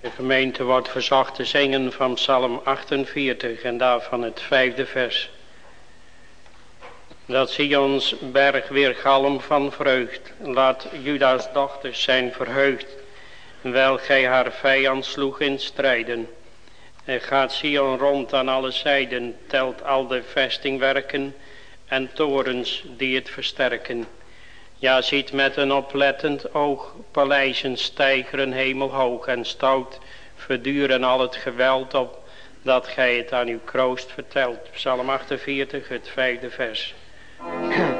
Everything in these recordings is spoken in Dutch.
De gemeente wordt verzocht te zingen van Psalm 48 en daarvan het vijfde vers. Dat Sions berg weer galm van vreugd, laat Judas dochters zijn verheugd, wel gij haar vijand sloeg in strijden. En gaat Sion rond aan alle zijden, telt al de vestingwerken en torens die het versterken. Ja, ziet met een oplettend oog paleizen stijgeren hemelhoog en stout verduren al het geweld op dat gij het aan uw kroost vertelt. Psalm 48, het vijfde vers.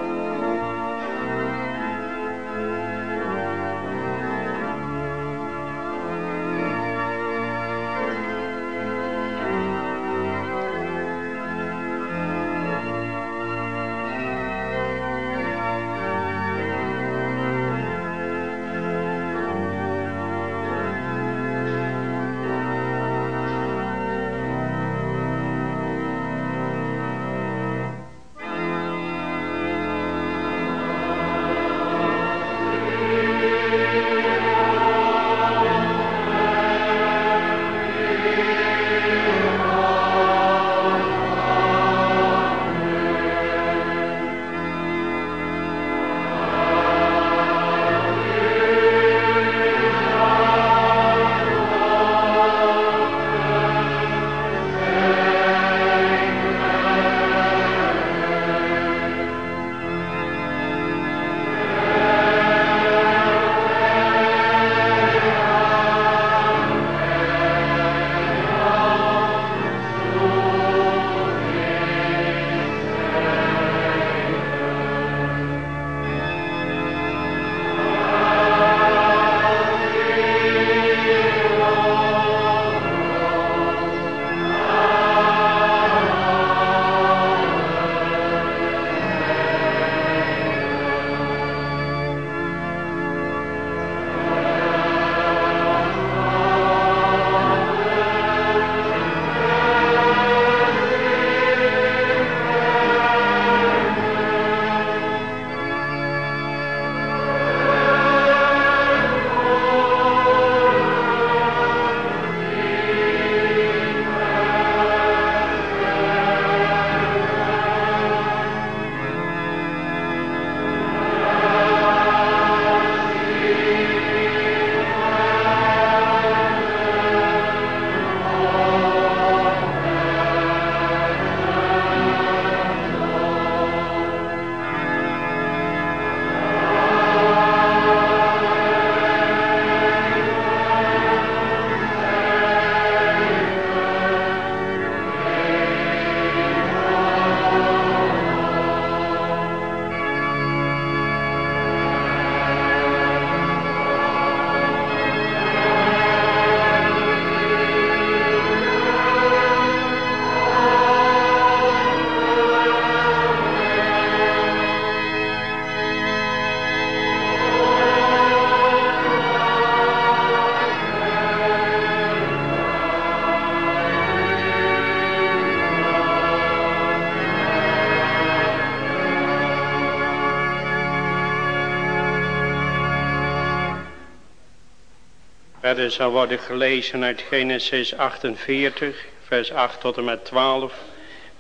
Verder zal worden gelezen uit Genesis 48, vers 8 tot en met 12.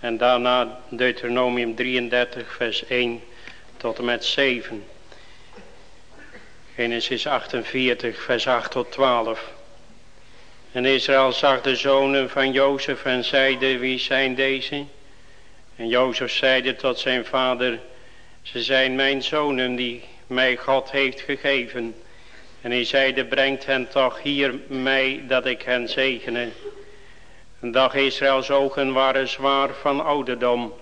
En daarna Deuteronomium 33, vers 1 tot en met 7. Genesis 48, vers 8 tot 12. En Israël zag de zonen van Jozef en zeide, wie zijn deze? En Jozef zeide tot zijn vader, ze zijn mijn zonen die mij God heeft gegeven. En hij zeide, brengt hen toch hier mij dat ik hen zegene. Dag Israëls ogen waren zwaar van ouderdom.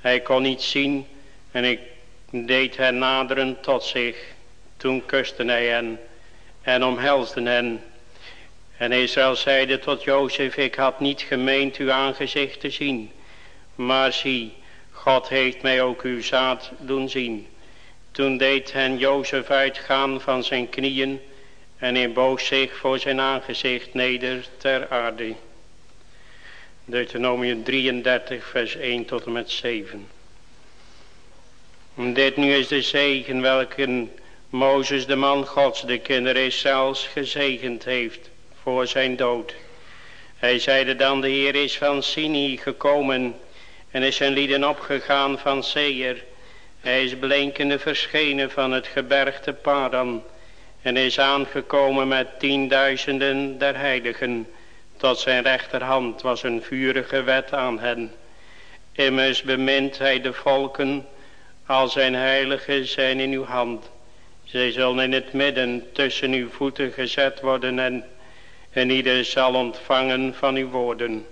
Hij kon niet zien en ik deed hen naderen tot zich. Toen kuste hij hen en omhelsde hen. En Israël zeide tot Jozef, ik had niet gemeend uw aangezicht te zien. Maar zie, God heeft mij ook uw zaad doen zien. Toen deed hen Jozef uitgaan van zijn knieën en in boos zich voor zijn aangezicht neder ter aarde. Deuteronomium 33 vers 1 tot en met 7. Dit nu is de zegen welke Mozes de man gods de kinderen Israëls gezegend heeft voor zijn dood. Hij zeide dan, de Heer is van Sini gekomen en is zijn lieden opgegaan van Seer. Hij is blinkende verschenen van het gebergte Paran en is aangekomen met tienduizenden der heiligen. Tot zijn rechterhand was een vurige wet aan hen. Immers bemint hij de volken, al zijn heiligen zijn in uw hand. Zij zullen in het midden tussen uw voeten gezet worden en, en ieder zal ontvangen van uw woorden.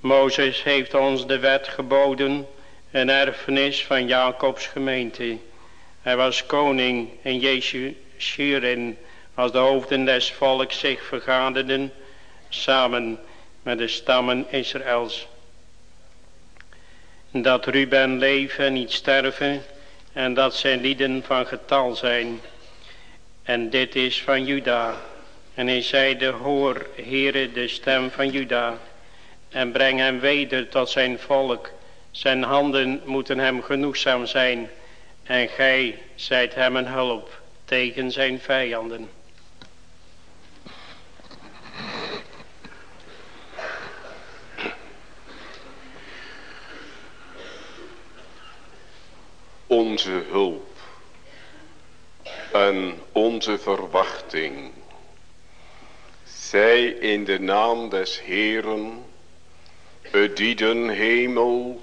Mozes heeft ons de wet geboden, een erfenis van Jacobs gemeente. Hij was koning in Jezus Shirin, als de hoofden des volks zich vergaderden, samen met de stammen Israëls. Dat Ruben leven en niet sterven, en dat zijn lieden van getal zijn. En dit is van Juda. En hij zeide, hoor, Heere, de stem van Juda, en breng hem weder tot zijn volk. Zijn handen moeten hem genoegzaam zijn, en gij zijt hem een hulp tegen zijn vijanden. Onze hulp en onze verwachting. Zij in de naam des Heeren, die den hemel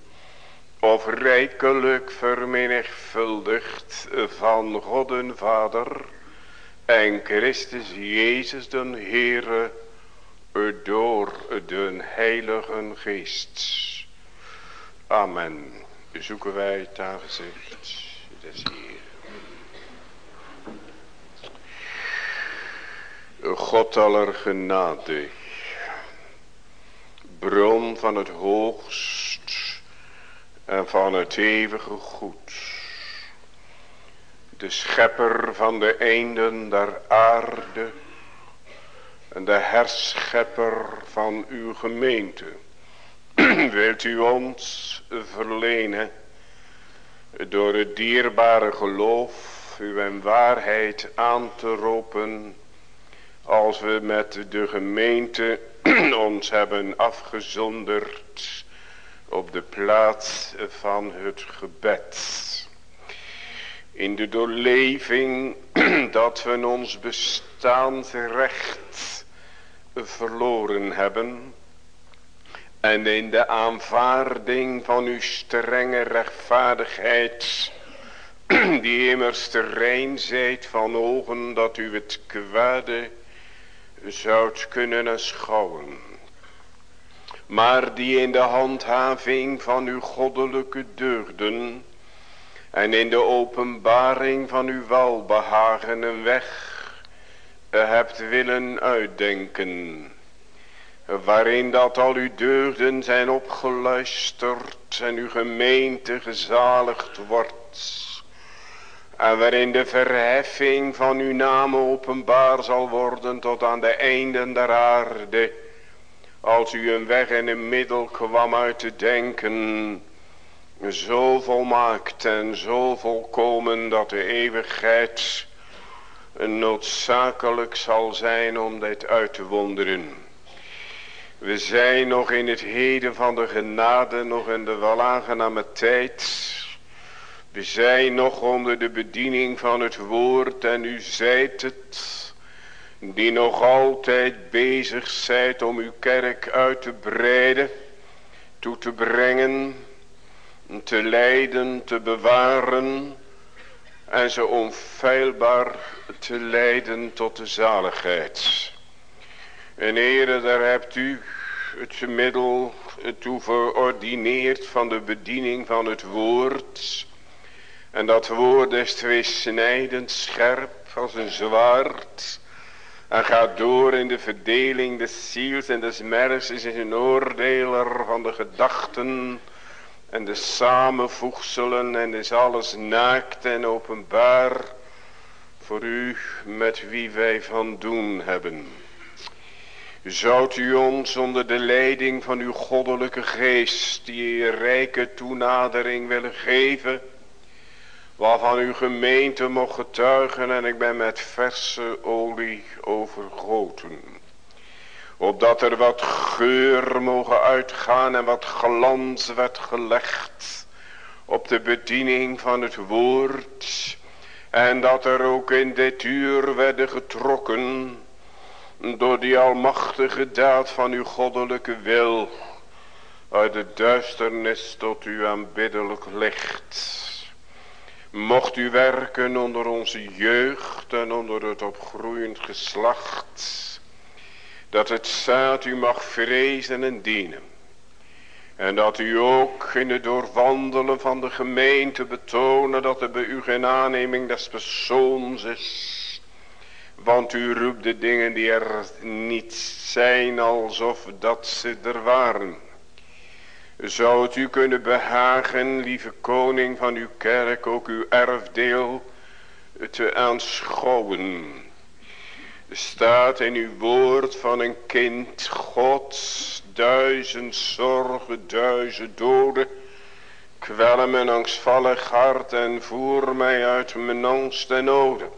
of rijkelijk vermenigvuldigd van God en Vader en Christus Jezus den Heere door den Heiligen Geest. Amen. Zoeken wij het aangezicht des Heer. God aller genade, bron van het hoogst en van het eeuwige goed de schepper van de einden der aarde. En de herschepper van uw gemeente. Wilt u ons verlenen? Door het dierbare geloof uw en waarheid aan te roepen. Als we met de gemeente ons hebben afgezonderd op de plaats van het gebed in de doorleving dat we ons bestaansrecht verloren hebben. En in de aanvaarding van uw strenge rechtvaardigheid, die immers terrein zijt van ogen dat u het kwade zoudt kunnen aanschouwen. Maar die in de handhaving van uw goddelijke deugden en in de openbaring van uw welbehagen een weg hebt willen uitdenken. Waarin dat al uw deugden zijn opgeluisterd en uw gemeente gezaligd wordt. En waarin de verheffing van uw naam openbaar zal worden tot aan de einden der aarde. Als u een weg en een middel kwam uit te denken zo volmaakt en zo volkomen dat de eeuwigheid noodzakelijk zal zijn om dit uit te wonderen. We zijn nog in het heden van de genade, nog in de welaangename tijd. We zijn nog onder de bediening van het woord en u zijt het, die nog altijd bezig zijt om uw kerk uit te breiden, toe te brengen te leiden, te bewaren en ze onfeilbaar te leiden tot de zaligheid. En Heere, daar hebt u het middel toe verordineerd van de bediening van het woord. En dat woord is tweesnijdend scherp als een zwaard. En gaat door in de verdeling des ziels en des merks is een oordeler van de gedachten en de samenvoegselen en is alles naakt en openbaar voor u met wie wij van doen hebben. Zoudt u ons onder de leiding van uw goddelijke geest die rijke toenadering willen geven, waarvan uw gemeente mocht getuigen en ik ben met verse olie overgoten. Opdat er wat geur mogen uitgaan en wat glans werd gelegd op de bediening van het woord. En dat er ook in dit uur werden getrokken door die almachtige daad van uw goddelijke wil. Uit de duisternis tot uw aanbiddelijk licht. Mocht u werken onder onze jeugd en onder het opgroeiend geslacht. Dat het zaad u mag vrezen en dienen. En dat u ook in het doorwandelen van de gemeente betonen dat er bij u geen aanneming des persoons is. Want u roept de dingen die er niet zijn alsof dat ze er waren. Zou het u kunnen behagen, lieve koning van uw kerk, ook uw erfdeel te aanschouwen. Staat in uw woord van een kind Gods, duizend zorgen, duizend doden. Kwellen mijn angstvallig hart en voer mij uit mijn angst en noden.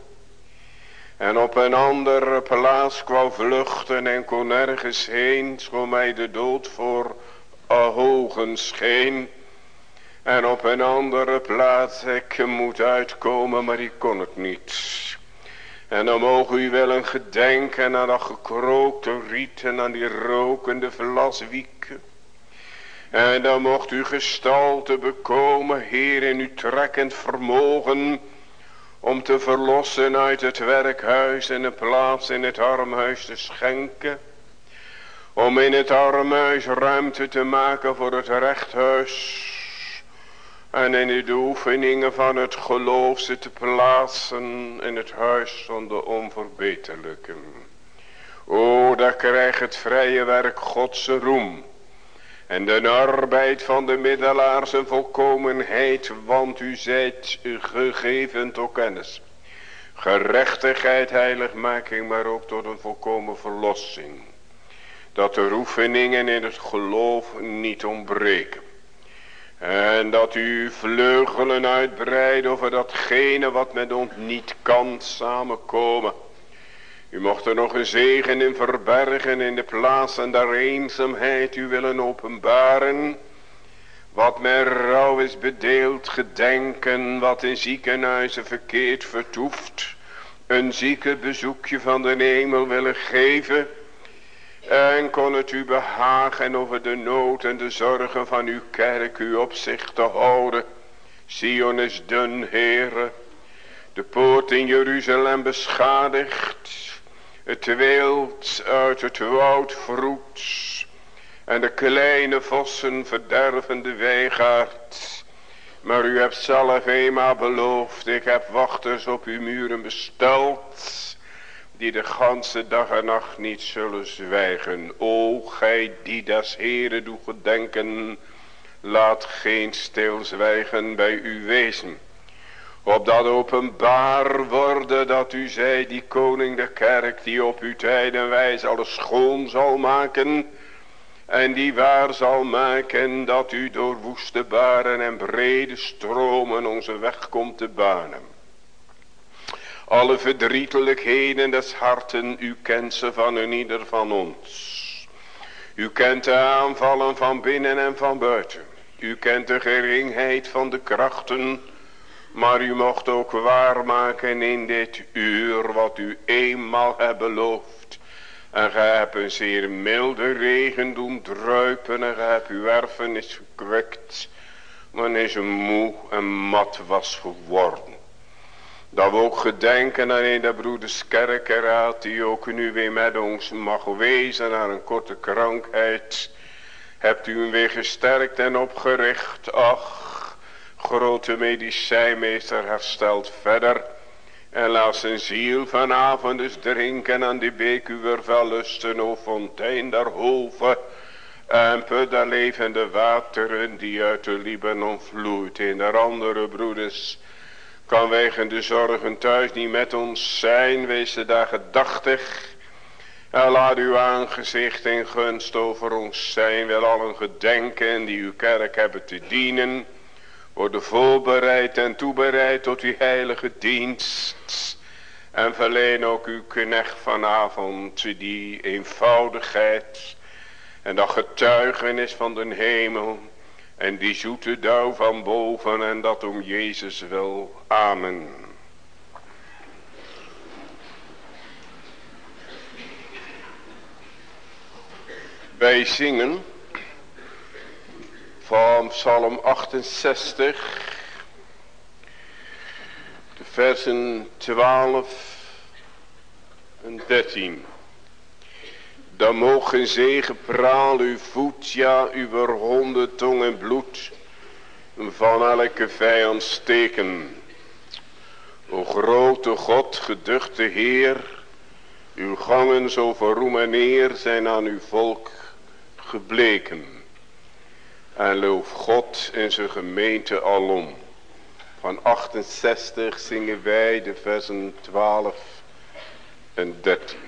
En op een andere plaats kwam vluchten en kon nergens heen, schoon mij de dood voor ogen scheen. En op een andere plaats, ik moet uitkomen, maar ik kon het niet. En dan mogen u wel een gedenken aan dat gekrookte riet en aan die rokende vlaswieken. En dan mocht u gestalte bekomen, Heer, in uw trekkend vermogen om te verlossen uit het werkhuis en een plaats in het armhuis te schenken. Om in het armhuis ruimte te maken voor het rechthuis. En in de oefeningen van het geloof ze te plaatsen in het huis van de onverbeterlijke. O, daar krijgt het vrije werk Godse roem. En de arbeid van de middelaars een volkomenheid, want u zijt gegeven tot kennis. Gerechtigheid, heiligmaking, maar ook tot een volkomen verlossing. Dat de oefeningen in het geloof niet ontbreken. En dat u vleugelen uitbreidt over datgene wat met ons niet kan samenkomen. U mocht er nog een zegen in verbergen in de plaatsen der eenzaamheid u willen openbaren. Wat met rouw is bedeeld gedenken, wat in ziekenhuizen verkeerd vertoeft. Een zieke bezoekje van de hemel willen geven. En kon het u behagen over de nood en de zorgen van uw kerk u op zich te houden. Sion is dun, Heere. De poort in Jeruzalem beschadigd. Het wild uit het woud vroet. En de kleine vossen verderven de weegaard. Maar u hebt zelf eenmaal beloofd. Ik heb wachters op uw muren besteld. Die de ganse dag en nacht niet zullen zwijgen. O gij die des Heren doet gedenken. Laat geen stilzwijgen bij u wezen. Opdat openbaar worden dat u zij die koning de kerk die op uw tijd en wijze alles schoon zal maken. En die waar zal maken dat u door woeste baren en brede stromen onze weg komt te banen. Alle verdrietelijkheden des harten, u kent ze van een ieder van ons. U kent de aanvallen van binnen en van buiten. U kent de geringheid van de krachten maar u mocht ook waarmaken in dit uur wat u eenmaal hebt beloofd. En gij hebt een zeer milde regen doen druipen en gij hebt uw erfenis gekwikt. Wanneer ze moe en mat was geworden. Dat we ook gedenken aan een der broeders kerkeraad die ook nu weer met ons mag wezen naar een korte krankheid. Hebt u hem weer gesterkt en opgericht. Ach, grote medicijnmeester herstelt verder. En laat zijn ziel vanavond eens drinken aan die beek uw verlusten, o fontein der hoven. En put de levende wateren die uit de Libanon vloeit. In de andere broeders kan wegen de zorgen thuis niet met ons zijn. Wees de daar gedachtig. En laat uw aangezicht in gunst over ons zijn. Wel allen gedenken die uw kerk hebben te dienen. Worden voorbereid en toebereid tot uw heilige dienst. En verleen ook uw knecht vanavond die eenvoudigheid. En dat getuigenis van de hemel. En die zoete dauw van boven en dat om Jezus wil. Amen. Wij zingen van Psalm 68, de versen 12 en 13. Dan mogen zegepraal uw voet, ja, uw ronde tong en bloed, van elke vijand steken. O grote God, geduchte Heer, uw gangen zo roem en eer zijn aan uw volk gebleken. En loof God in zijn gemeente alom. Van 68 zingen wij de versen 12 en 13.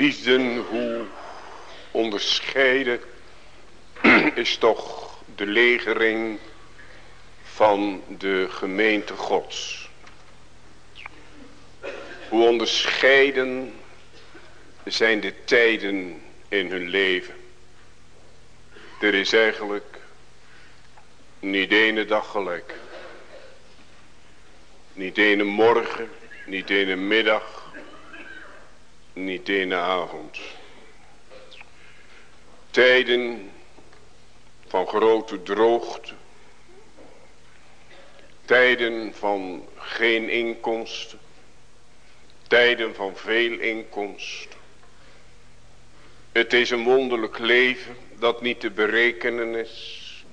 Geliefden, hoe onderscheiden is toch de legering van de gemeente gods. Hoe onderscheiden zijn de tijden in hun leven. Er is eigenlijk niet ene dag gelijk. Niet ene morgen, niet ene middag, niet ene avond. Tijden van grote droogte. Tijden van geen inkomsten. Tijden van veel inkomst. Het is een wonderlijk leven dat niet te berekenen is.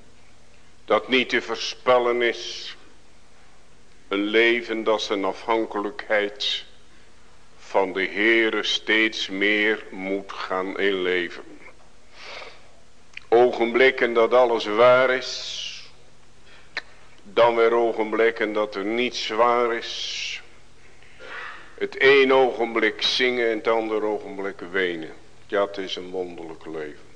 Dat niet te voorspellen is. Een leven dat zijn afhankelijkheid van de Heere steeds meer moet gaan inleven. Ogenblikken dat alles waar is. Dan weer ogenblikken dat er niets waar is. Het een ogenblik zingen en het andere ogenblik wenen. Ja, het is een wonderlijk leven.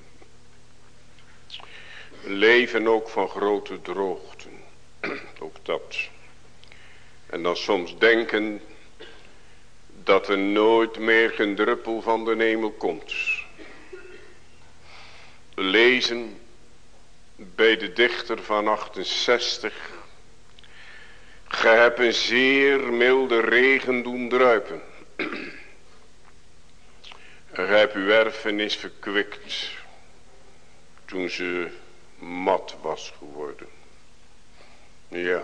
Leven ook van grote droogten. ook dat. En dan soms denken dat er nooit meer een druppel van de hemel komt. Lezen bij de dichter van 68 Ge hebt een zeer milde regen doen druipen. En gij hebt uw erfenis verkwikt. Toen ze mat was geworden. Ja.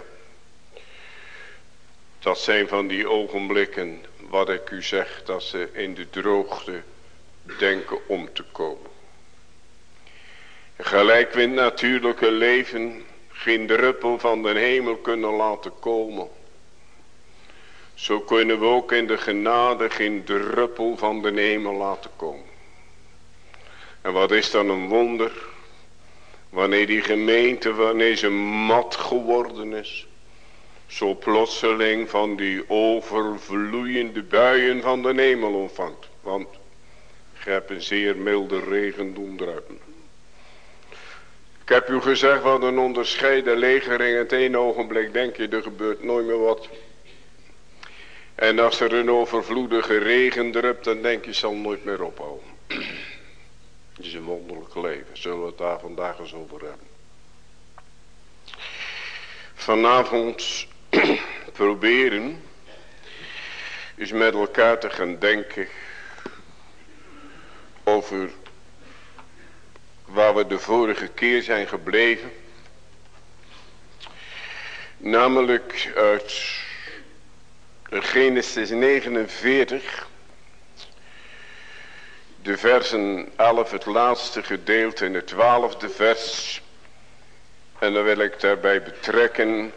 Dat zijn van die ogenblikken wat ik u zeg. Dat ze in de droogte denken om te komen. Gelijk we in het natuurlijke leven geen druppel van de hemel kunnen laten komen. Zo kunnen we ook in de genade geen druppel van de hemel laten komen. En wat is dan een wonder. Wanneer die gemeente, wanneer ze mat geworden is. Zo plotseling van die overvloeiende buien van de hemel ontvangt. Want je hebt een zeer milde regen. Ik heb u gezegd wat een onderscheiden legering. Het ene ogenblik denk je er gebeurt nooit meer wat. En als er een overvloedige regen drupt dan denk je zal nooit meer ophouden. Het is een wonderlijk leven. Zullen we het daar vandaag eens over hebben. Vanavond proberen is met elkaar te gaan denken over waar we de vorige keer zijn gebleven. Namelijk uit Genesis 49. De versen 11 het laatste gedeelte en het twaalfde vers. En dan wil ik daarbij betrekken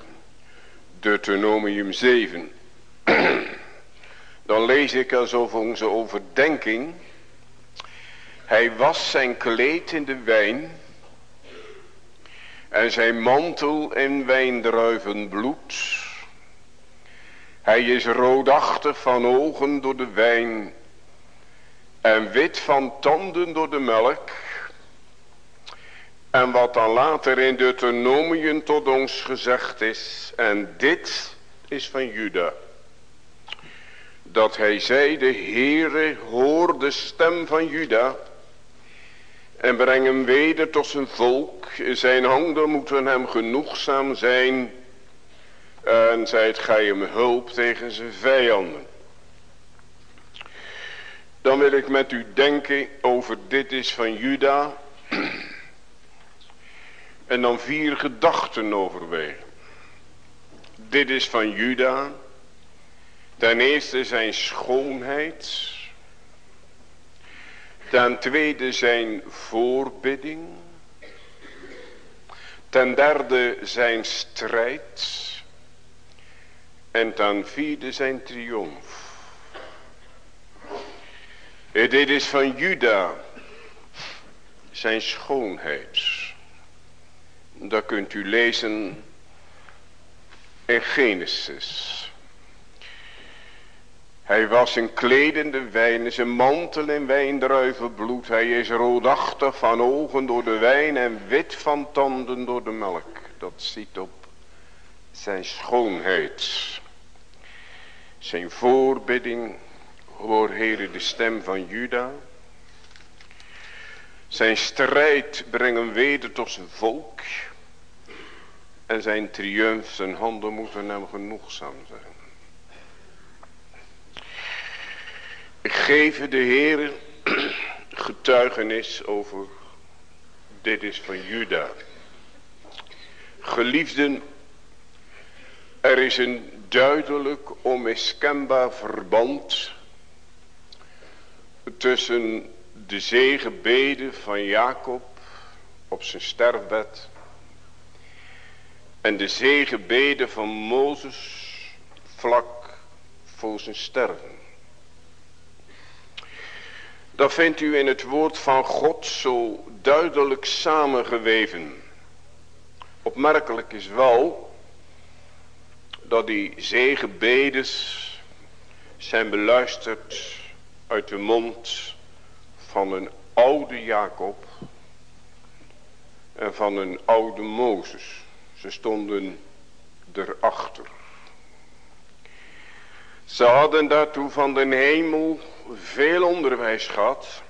Deuteronomium 7. dan lees ik alsof onze overdenking hij was zijn kleed in de wijn. En zijn mantel in wijndruivenbloed. Hij is roodachtig van ogen door de wijn. En wit van tanden door de melk. En wat dan later in Deuteronomium tot ons gezegd is. En dit is van Juda. Dat hij zei, de Heere hoor de stem van Juda. En breng hem weder tot zijn volk. Zijn handen moeten hem genoegzaam zijn. En zijt gij hem hulp tegen zijn vijanden. Dan wil ik met u denken over dit is van Juda. En dan vier gedachten overwegen. Dit is van Juda. Ten eerste zijn schoonheid. Ten tweede zijn voorbidding. Ten derde zijn strijd. En ten vierde zijn triomf. Dit is van Juda. Zijn schoonheid. Dat kunt u lezen in Genesis. Hij was een kledende wijn, zijn mantel in wijndruivenbloed. Hij is roodachtig van ogen door de wijn en wit van tanden door de melk. Dat ziet op zijn schoonheid. Zijn voorbidding, hoor heren de stem van Juda. Zijn strijd brengen weder tot zijn volk. En zijn triumf, zijn handen moeten hem genoegzaam zijn. Ik geef de Heer getuigenis over dit is van Juda. Geliefden, er is een duidelijk onmiskenbaar verband tussen de zegenbeden van Jacob op zijn sterfbed en de zegenbeden van Mozes vlak voor zijn sterven. Dat vindt u in het woord van God zo duidelijk samengeweven. Opmerkelijk is wel dat die zegenbedes zijn beluisterd uit de mond van een oude Jacob en van een oude Mozes. Ze stonden erachter. Ze hadden daartoe van de hemel veel onderwijs gehad.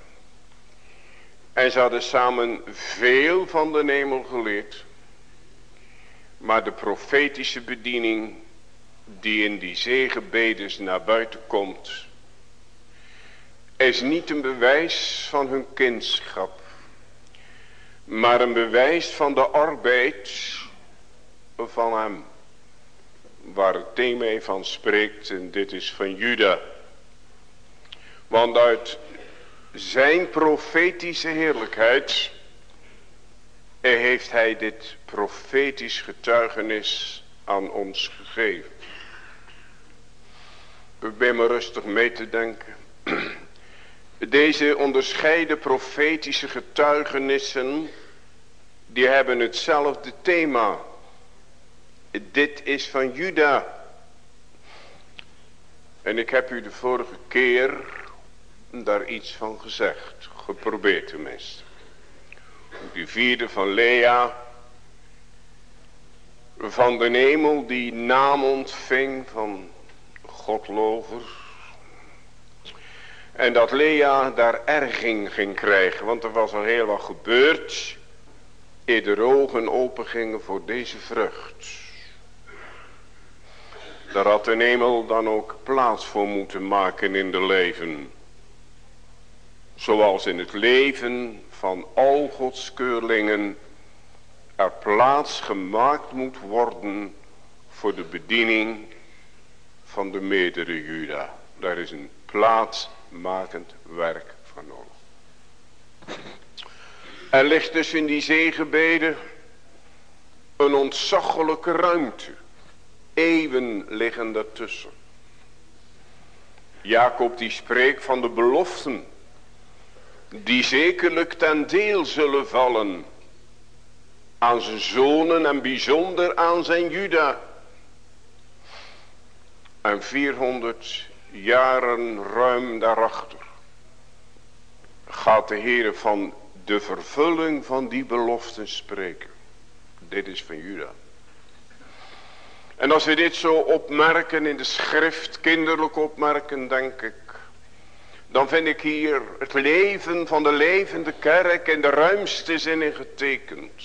En ze hadden samen veel van de hemel geleerd. Maar de profetische bediening die in die zegenbedes naar buiten komt. Is niet een bewijs van hun kindschap. Maar een bewijs van de arbeid van hem. Waar het thema van spreekt en dit is van Juda. Want uit zijn profetische heerlijkheid heeft hij dit profetisch getuigenis aan ons gegeven. Ben me rustig mee te denken. Deze onderscheiden profetische getuigenissen, die hebben hetzelfde thema. Dit is van Juda. En ik heb u de vorige keer daar iets van gezegd. Geprobeerd tenminste. Die vierde van Lea. Van de hemel die naam ontving van Godlover. En dat Lea daar erging ging krijgen. Want er was al heel wat gebeurd. Eer de ogen open gingen voor deze vrucht. Daar had de hemel dan ook plaats voor moeten maken in de leven. Zoals in het leven van al Gods keurlingen er plaats gemaakt moet worden voor de bediening van de meerdere Juda. Daar is een plaatsmakend werk van nodig. Er ligt dus in die zegenbeden een ontzaglijke ruimte. Eeuwen liggen daartussen. Jacob die spreekt van de beloften die zekerlijk ten deel zullen vallen aan zijn zonen en bijzonder aan zijn Juda. En 400 jaren ruim daarachter gaat de Heer van de vervulling van die beloften spreken. Dit is van Juda. En als we dit zo opmerken in de schrift, kinderlijk opmerken, denk ik, dan vind ik hier het leven van de levende kerk in de ruimste zin getekend.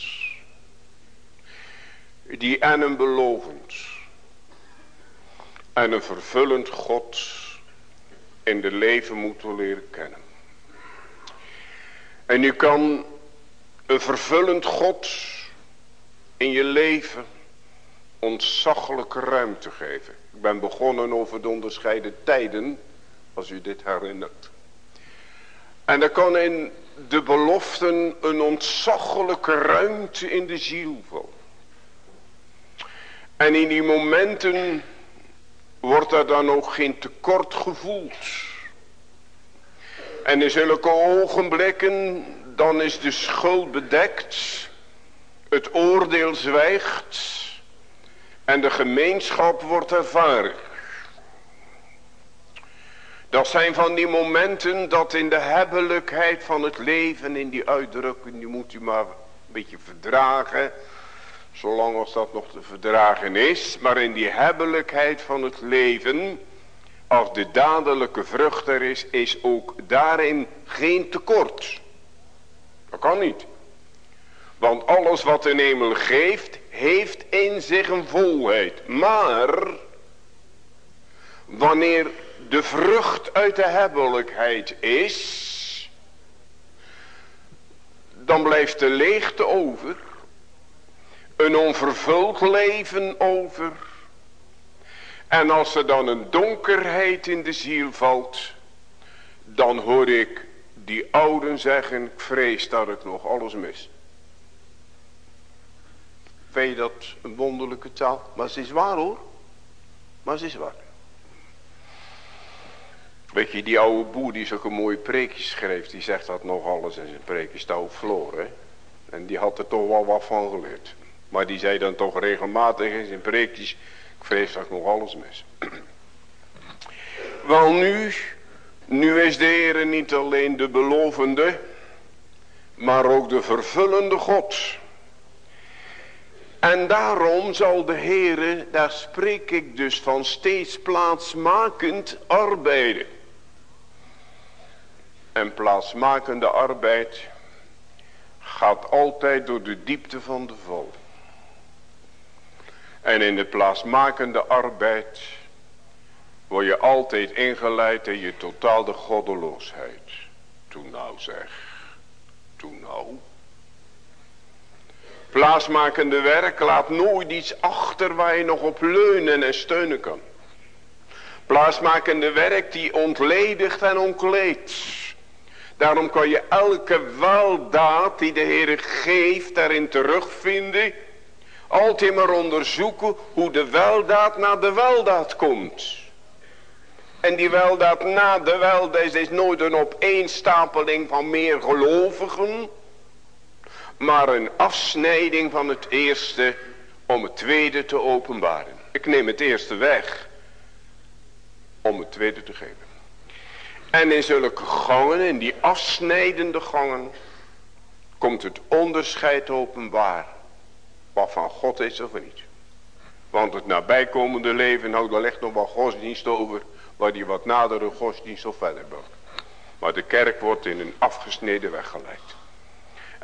Die en een belovend en een vervullend God in de leven moeten leren kennen. En je kan een vervullend God in je leven ontzaglijke ruimte geven. Ik ben begonnen over de onderscheiden tijden als u dit herinnert. En er kan in de beloften een ontzaglijke ruimte in de ziel vallen. En in die momenten wordt er dan ook geen tekort gevoeld. En in zulke ogenblikken, dan is de schuld bedekt. Het oordeel zwijgt. En de gemeenschap wordt ervaren. Dat zijn van die momenten dat in de hebbelijkheid van het leven, in die uitdrukking, die moet u maar een beetje verdragen. Zolang als dat nog te verdragen is. Maar in die hebbelijkheid van het leven, als de dadelijke vrucht er is, is ook daarin geen tekort. Dat kan niet. Want alles wat de hemel geeft, heeft in zich een volheid. Maar, wanneer de vrucht uit de hebbelijkheid is, dan blijft de leegte over, een onvervuld leven over. En als er dan een donkerheid in de ziel valt, dan hoor ik die ouden zeggen, ik vrees dat ik nog alles mis. Vind dat een wonderlijke taal? Maar ze is waar hoor. Maar ze is waar. Weet je, die oude boer die zulke mooie preekjes schreef, die zegt dat nog alles in zijn preekjes touw verloren. En die had er toch wel wat van geleerd. Maar die zei dan toch regelmatig in zijn preekjes, ik vrees dat ik nog alles mis. Wel nu, nu is de Heer niet alleen de belovende, maar ook de vervullende God. En daarom zal de Heere, daar spreek ik dus van steeds plaatsmakend arbeiden. En plaatsmakende arbeid gaat altijd door de diepte van de val. En in de plaatsmakende arbeid word je altijd ingeleid in je totale goddeloosheid. Toen nou zeg, toen nou. Plaatsmakende werk laat nooit iets achter waar je nog op leunen en steunen kan. Plaatsmakende werk die ontledigt en ontkleedt. Daarom kan je elke weldaad die de Heer geeft daarin terugvinden. Altijd maar onderzoeken hoe de weldaad naar de weldaad komt. En die weldaad na de weldaad is nooit een opeenstapeling van meer gelovigen. Maar een afsnijding van het eerste om het tweede te openbaren. Ik neem het eerste weg om het tweede te geven. En in zulke gangen, in die afsnijdende gangen, komt het onderscheid openbaar. Wat van God is of niet. Want het nabijkomende leven, daar ligt nog wel godsdienst over, waar die wat nadere godsdienst of verder bouwt. Maar de kerk wordt in een afgesneden weg geleid.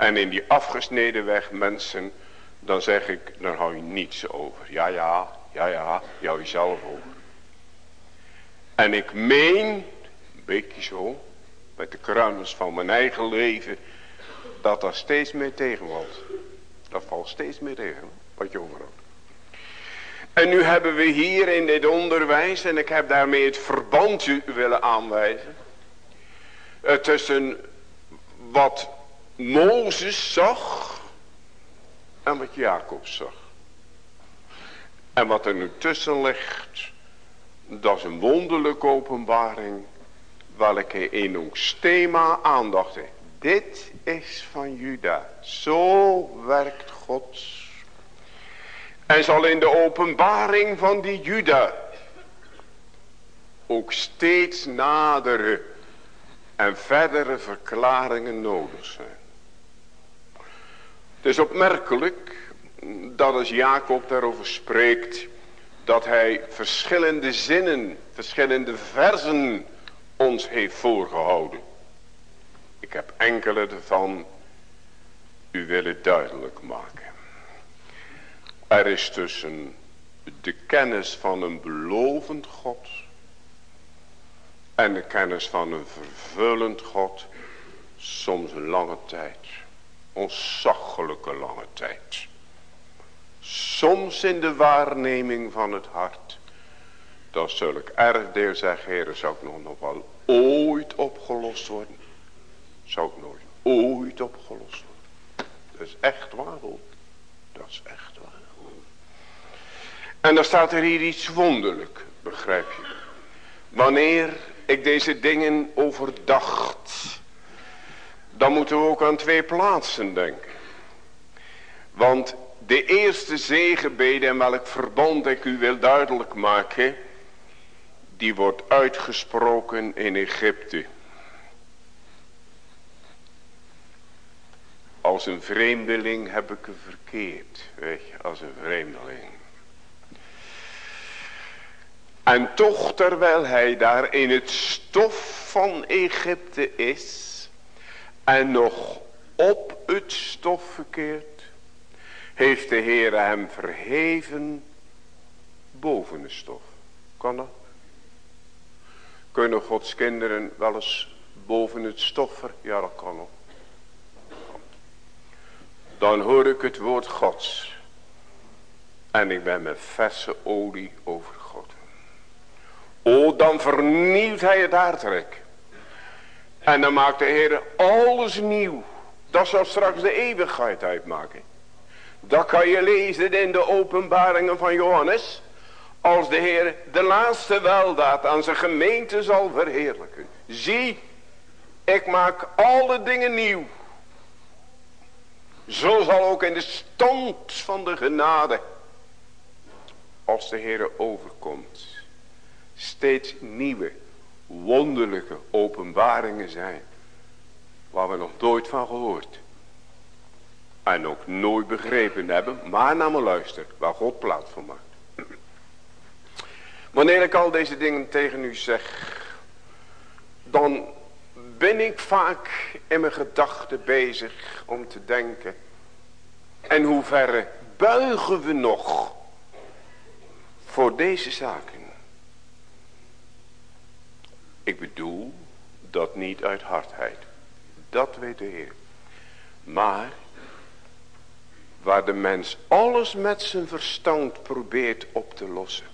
En in die afgesneden weg mensen, dan zeg ik, dan hou je niets over. Ja, ja, ja, ja, jou jezelf over. En ik meen beetje zo, met de kruimels van mijn eigen leven, dat dat steeds meer tegenvalt. Dat valt steeds meer tegen, wat je overhoudt. En nu hebben we hier in dit onderwijs, en ik heb daarmee het verband willen aanwijzen, tussen wat Mozes zag en wat Jacob zag. En wat er nu tussen ligt, dat is een wonderlijke openbaring welke in ons thema aandacht heeft. Dit is van Juda. Zo werkt God. En zal in de openbaring van die Juda ook steeds nadere en verdere verklaringen nodig zijn. Het is opmerkelijk dat als Jacob daarover spreekt, dat hij verschillende zinnen, verschillende versen ons heeft voorgehouden. Ik heb enkele ervan u willen duidelijk maken. Er is tussen de kennis van een belovend God en de kennis van een vervullend God soms een lange tijd. Onzaggelijke lange tijd. Soms in de waarneming van het hart. Dat zulk erfdeel, zegt Heer, zou ik nog, nog wel ooit opgelost worden. Zou ik nooit ooit opgelost worden. Dat is echt waar hoor. Dat is echt waar. En dan staat er hier iets wonderlijk, begrijp je. Wanneer ik deze dingen overdacht, dan moeten we ook aan twee plaatsen denken. Want de eerste zegenbede en welk verband ik u wil duidelijk maken die wordt uitgesproken in Egypte. Als een vreemdeling heb ik er verkeerd, weet je, als een vreemdeling. En toch terwijl hij daar in het stof van Egypte is. En nog op het stof verkeert. Heeft de Heer hem verheven boven het stof. Kan dat? Kunnen Gods kinderen wel eens boven het stof? Ja dat kan ook. Dan hoor ik het woord Gods. En ik ben met verse olie over O, dan vernieuwt hij het aardrek. En dan maakt de Heer alles nieuw. Dat zal straks de eeuwigheid uitmaken. Dat kan je lezen in de openbaringen van Johannes. Als de Heer de laatste weldaad aan zijn gemeente zal verheerlijken. Zie, ik maak alle dingen nieuw. Zo zal ook in de stand van de genade. Als de Heer overkomt steeds nieuwe, wonderlijke openbaringen zijn. Waar we nog nooit van gehoord. En ook nooit begrepen hebben. Maar naar me luisteren. Waar God plaats voor maakt. Wanneer ik al deze dingen tegen u zeg. Dan ben ik vaak in mijn gedachten bezig om te denken. En hoe verre buigen we nog voor deze zaken? Ik bedoel dat niet uit hardheid. Dat weet de Heer. Maar waar de mens alles met zijn verstand probeert op te lossen.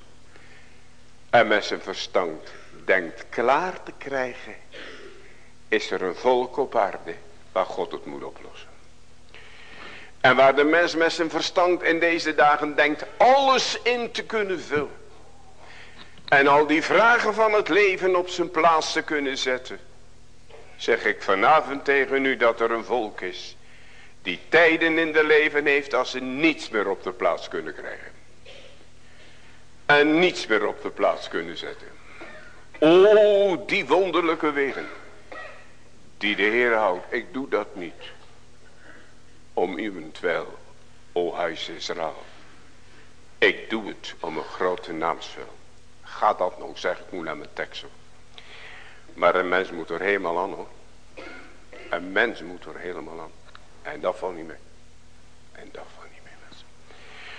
En met zijn verstand denkt klaar te krijgen. Is er een volk op aarde waar God het moet oplossen. En waar de mens met zijn verstand in deze dagen denkt alles in te kunnen vullen. En al die vragen van het leven op zijn plaats te kunnen zetten. Zeg ik vanavond tegen u dat er een volk is. Die tijden in de leven heeft als ze niets meer op de plaats kunnen krijgen. En niets meer op de plaats kunnen zetten. O, die wonderlijke wegen. Die de Heer houdt. Ik doe dat niet. Om uwentwil, o huis Israël. Ik doe het om een grote naamsvel. Ga dat nou zeggen, ik moet naar mijn tekst. Maar een mens moet er helemaal aan hoor. Een mens moet er helemaal aan. En dat valt niet mee. En dat valt niet mee mensen.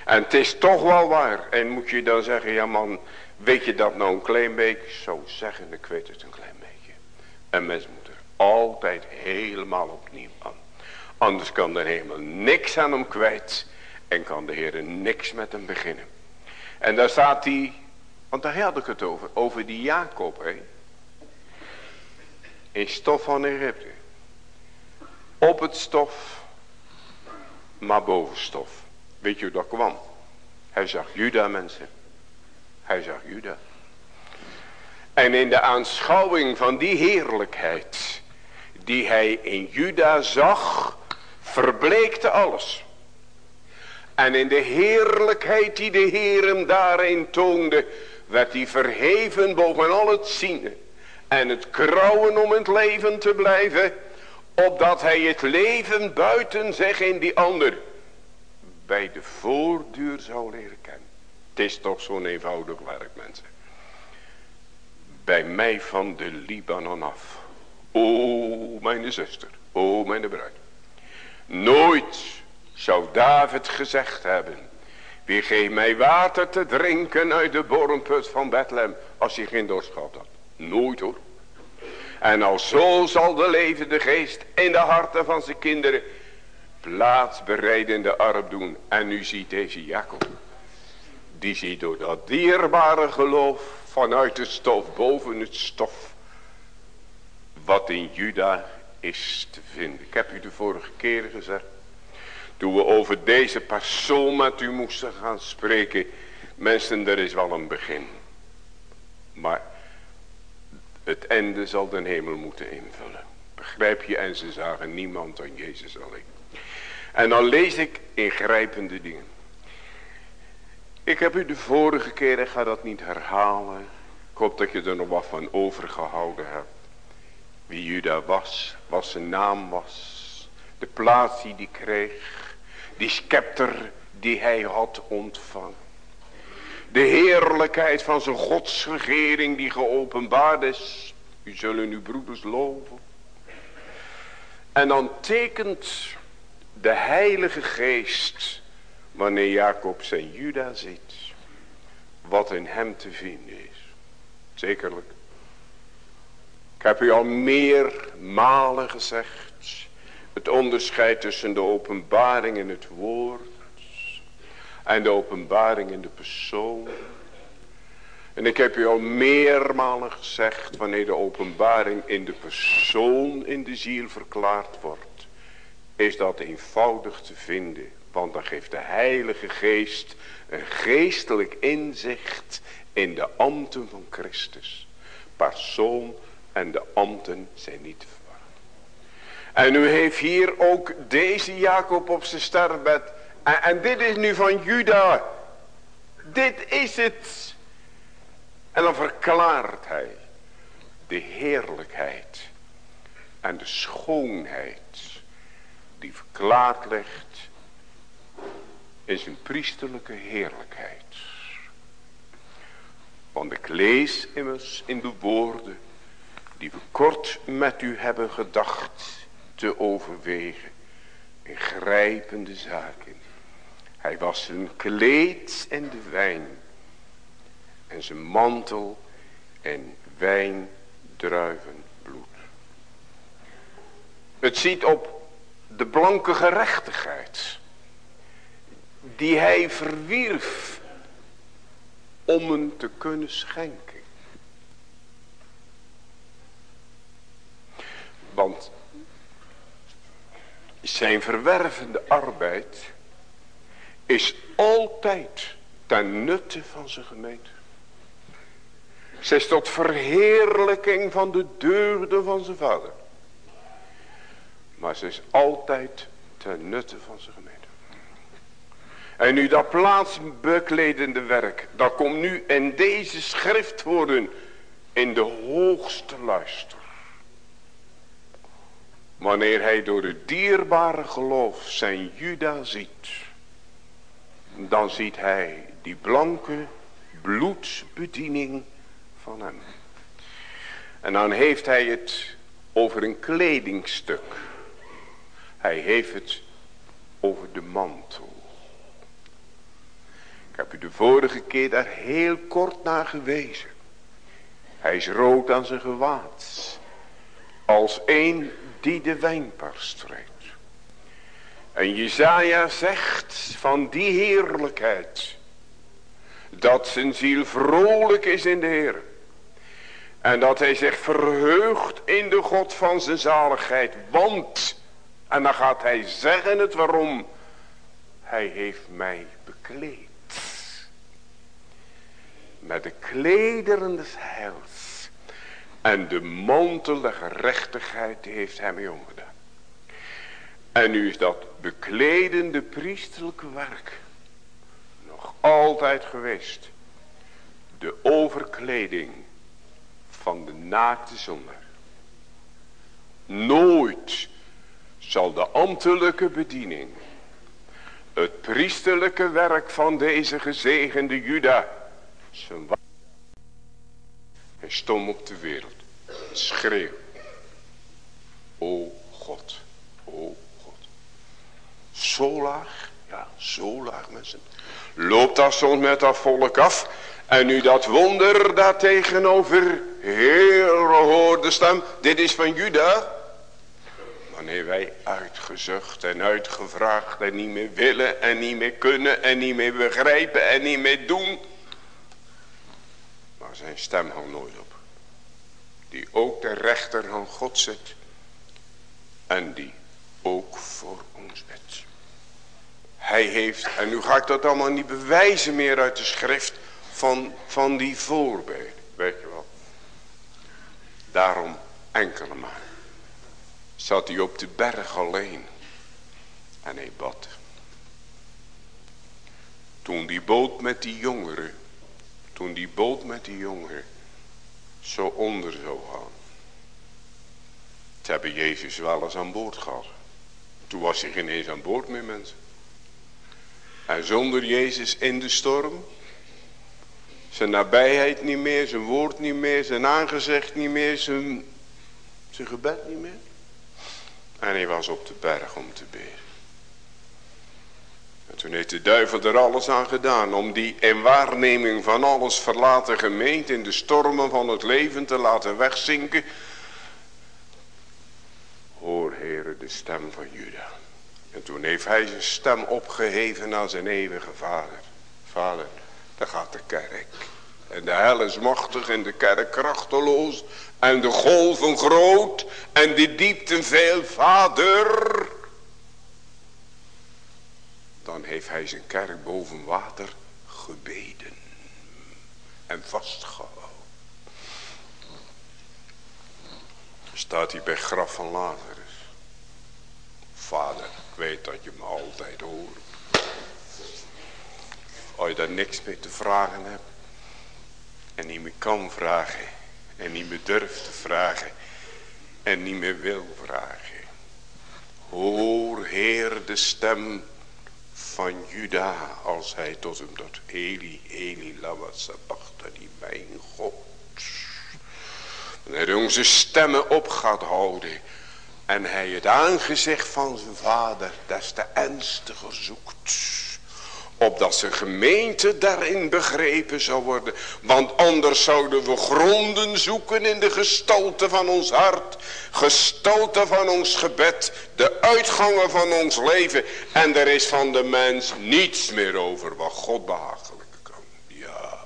En het is toch wel waar. En moet je dan zeggen, ja man, weet je dat nou een klein beetje? Zo zeggen, ik weet het een klein beetje. Een mens moet er altijd helemaal opnieuw aan. Anders kan er helemaal niks aan hem kwijt. En kan de Heer niks met hem beginnen. En daar staat hij want daar had ik het over. Over die Jacob. Hè? In stof van Egypte. Op het stof. Maar boven stof. Weet je hoe dat kwam? Hij zag Juda mensen. Hij zag Juda. En in de aanschouwing van die heerlijkheid. Die hij in Juda zag. Verbleekte alles. En in de heerlijkheid die de Heer hem daarin toonde werd hij verheven boven al het zien en het krauwen om het leven te blijven, opdat hij het leven buiten zich in die ander bij de voorduur zou leren kennen. Het is toch zo'n eenvoudig werk mensen. Bij mij van de Libanon af. O mijn zuster, o mijn bruid. Nooit zou David gezegd hebben wie geeft mij water te drinken uit de bormput van Bethlehem. Als hij geen dorst had. Nooit hoor. En al zo zal de levende geest in de harten van zijn kinderen plaats bereiden in de arm doen. En nu ziet deze Jacob. Die ziet door dat dierbare geloof vanuit het stof boven het stof. Wat in Juda is te vinden. Ik heb u de vorige keren gezegd. Toen we over deze persoon met u moesten gaan spreken. Mensen, er is wel een begin. Maar het einde zal de hemel moeten invullen. Begrijp je? En ze zagen niemand dan Jezus alleen. En dan lees ik ingrijpende dingen. Ik heb u de vorige keer, ik ga dat niet herhalen. Ik hoop dat je er nog wat van overgehouden hebt. Wie Juda was, wat zijn naam was. De plaats die hij kreeg. Die scepter die hij had ontvangen. De heerlijkheid van zijn godsregering die geopenbaard is. U zullen uw broeders loven. En dan tekent de heilige geest wanneer Jacob zijn Juda ziet. Wat in hem te vinden is. Zekerlijk. Ik heb u al meer malen gezegd. Het onderscheid tussen de openbaring in het woord. En de openbaring in de persoon. En ik heb u al meermalen gezegd. Wanneer de openbaring in de persoon in de ziel verklaard wordt. Is dat eenvoudig te vinden. Want dan geeft de heilige geest een geestelijk inzicht in de ambten van Christus. Persoon en de ambten zijn niet. En u heeft hier ook deze Jacob op zijn sterfbed. En, en dit is nu van Juda. Dit is het. En dan verklaart hij de heerlijkheid en de schoonheid die verklaard ligt in zijn priesterlijke heerlijkheid. Want ik lees immers in de woorden die we kort met u hebben gedacht te overwegen. In grijpende zaken. Hij was zijn kleed in de wijn. En zijn mantel in wijndruivenbloed. Het ziet op de blanke gerechtigheid. Die hij verwierf om hem te kunnen schenken. Want zijn verwervende arbeid is altijd ten nutte van zijn gemeente. Zij is tot verheerlijking van de deugden van zijn vader. Maar ze is altijd ten nutte van zijn gemeente. En nu dat plaatsbekledende werk, dat komt nu in deze schriftwoorden in de hoogste luister. Wanneer hij door het dierbare geloof zijn Juda ziet. Dan ziet hij die blanke bloedsbediening van hem. En dan heeft hij het over een kledingstuk. Hij heeft het over de mantel. Ik heb u de vorige keer daar heel kort naar gewezen. Hij is rood aan zijn gewaad. Als een die de wijnpers streekt. En Jezaja zegt van die heerlijkheid. Dat zijn ziel vrolijk is in de Heer. En dat hij zich verheugt in de God van zijn zaligheid. Want, en dan gaat hij zeggen het waarom. Hij heeft mij bekleed. Met de klederen des heils. En de mantel de gerechtigheid heeft mij omgedaan. En nu is dat bekledende priesterlijke werk. Nog altijd geweest. De overkleding van de naakte zondaar. Nooit zal de ambtelijke bediening, het priesterlijke werk van deze gezegende Juda, zijn stom op de wereld, schreeuw, o God, o God. Zo laag, ja, zo laag mensen. Loopt dat soms met dat volk af en nu dat wonder daar tegenover. Heel hoorde stem. Dit is van Juda. Wanneer wij uitgezucht en uitgevraagd en niet meer willen en niet meer kunnen en niet meer begrijpen en niet meer doen. Maar zijn stem houdt nooit op. Die ook de rechterhand God zit. En die ook voor ons bidt. Hij heeft, en nu ga ik dat allemaal niet bewijzen meer uit de schrift van, van die voorbeelden. Weet je wel. Daarom enkele maar. Zat hij op de berg alleen. En hij bad. Toen die boot met die jongeren. Toen die boot met die jongeren. Zo onder zou gaan. Ze hebben Jezus wel eens aan boord gehad. Toen was hij geen eens aan boord meer mensen. En zonder Jezus in de storm. Zijn nabijheid niet meer, zijn woord niet meer, zijn aangezicht niet meer, zijn, zijn gebed niet meer. En hij was op de berg om te bidden. En toen heeft de duivel er alles aan gedaan om die in waarneming van alles verlaten gemeente in de stormen van het leven te laten wegzinken. Hoor Heere de stem van Juda. En toen heeft hij zijn stem opgeheven naar zijn eeuwige vader. Vader, daar gaat de kerk. En de hel is machtig en de kerk krachteloos. En de golven groot en de diepten veel. Vader. Dan heeft hij zijn kerk boven water gebeden. En vastgehouden. Staat hij bij graf van Lazarus. Vader, ik weet dat je me altijd hoort. Als je daar niks mee te vragen hebt. En niet meer kan vragen. En niet meer durft te vragen. En niet meer wil vragen. Hoor Heer de stem van Juda. Als hij tot hem tot Eli, Eli, lama sabachthani, mijn God. Wanneer onze stemmen op gaat houden. En hij het aangezicht van zijn vader des te ernstiger zoekt. Opdat zijn gemeente daarin begrepen zou worden. Want anders zouden we gronden zoeken in de gestalte van ons hart. Gestalte van ons gebed. De uitgangen van ons leven. En er is van de mens niets meer over wat God behagelijk kan. Ja,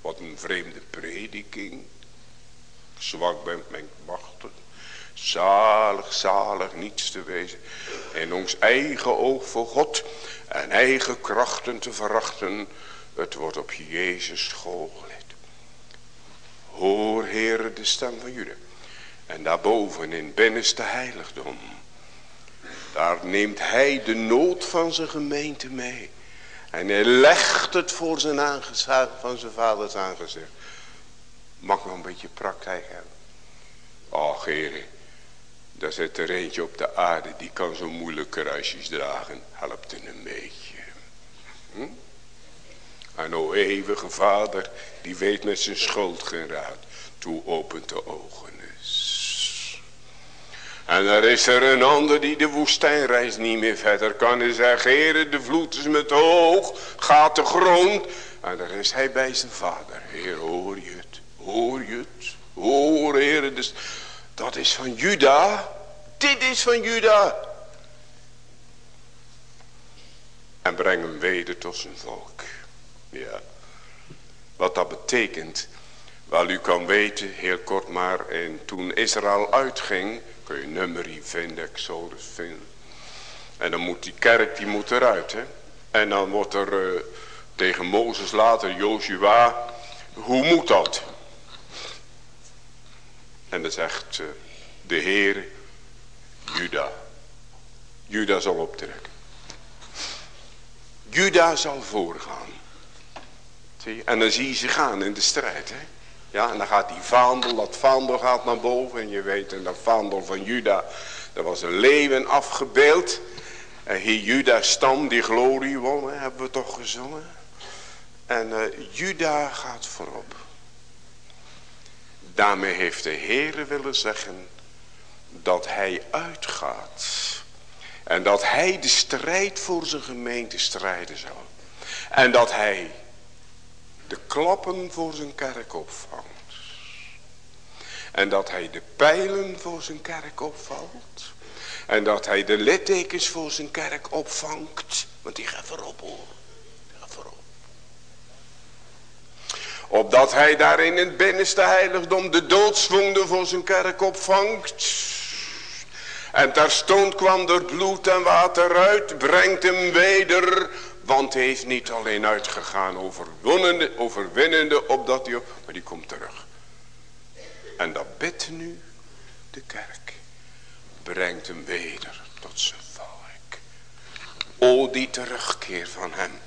wat een vreemde prediking. Zwak bent mijn machtig. Zalig, zalig niets te wezen. In ons eigen oog voor God en eigen krachten te verachten. Het wordt op Jezus gelet. Hoor Heere de stem van Jude. En daarboven in binnenste heiligdom. Daar neemt hij de nood van zijn gemeente mee. En hij legt het voor zijn aangezicht van zijn vaders aangezicht. Mag nog een beetje praktijk hebben. Ach heren, daar zit er eentje op de aarde, die kan zo moeilijk kruisjes dragen. Helpt hem een beetje. Hm? En o eeuwige vader, die weet met zijn schuld geen raad. Toe opent de ogen eens. En er is er een ander die de woestijnreis niet meer verder kan. En zegt, heren, de vloed is met hoog, gaat de grond. En daar is hij bij zijn vader. Heer, hoor je het? Hoor je het? Hoor, heren, dus dat is van Juda. Dit is van Juda. En breng hem weder tot zijn volk. Ja. Wat dat betekent. Wel u kan weten, heel kort maar. En toen Israël uitging. Kun je nummerie vinden, Exodus vinden. En dan moet die kerk, die moet eruit. Hè? En dan wordt er uh, tegen Mozes later, Joshua. Hoe moet dat? En dan zegt uh, de Heer, Juda. Juda zal optrekken. Juda zal voorgaan. Zie En dan zie je ze gaan in de strijd. Hè? Ja, en dan gaat die vaandel, dat vaandel gaat naar boven. En je weet, in dat vaandel van Juda, er was een leeuwen afgebeeld. En hier Juda stam die glorie won, hebben we toch gezongen. En uh, Juda gaat voorop. Daarmee heeft de Heer willen zeggen dat hij uitgaat. En dat hij de strijd voor zijn gemeente strijden zal. En dat hij de klappen voor zijn kerk opvangt. En dat hij de pijlen voor zijn kerk opvalt. En dat hij de littekens voor zijn kerk opvangt. Want die gaat voorop hoor. Opdat hij daar in het binnenste heiligdom de doodswonden voor zijn kerk opvangt. En terstond kwam er bloed en water uit, brengt hem weder. Want hij is niet alleen uitgegaan overwinnende, overwinnende, opdat hij, maar die komt terug. En dat bidt nu de kerk. Brengt hem weder tot zijn volk. O die terugkeer van hem.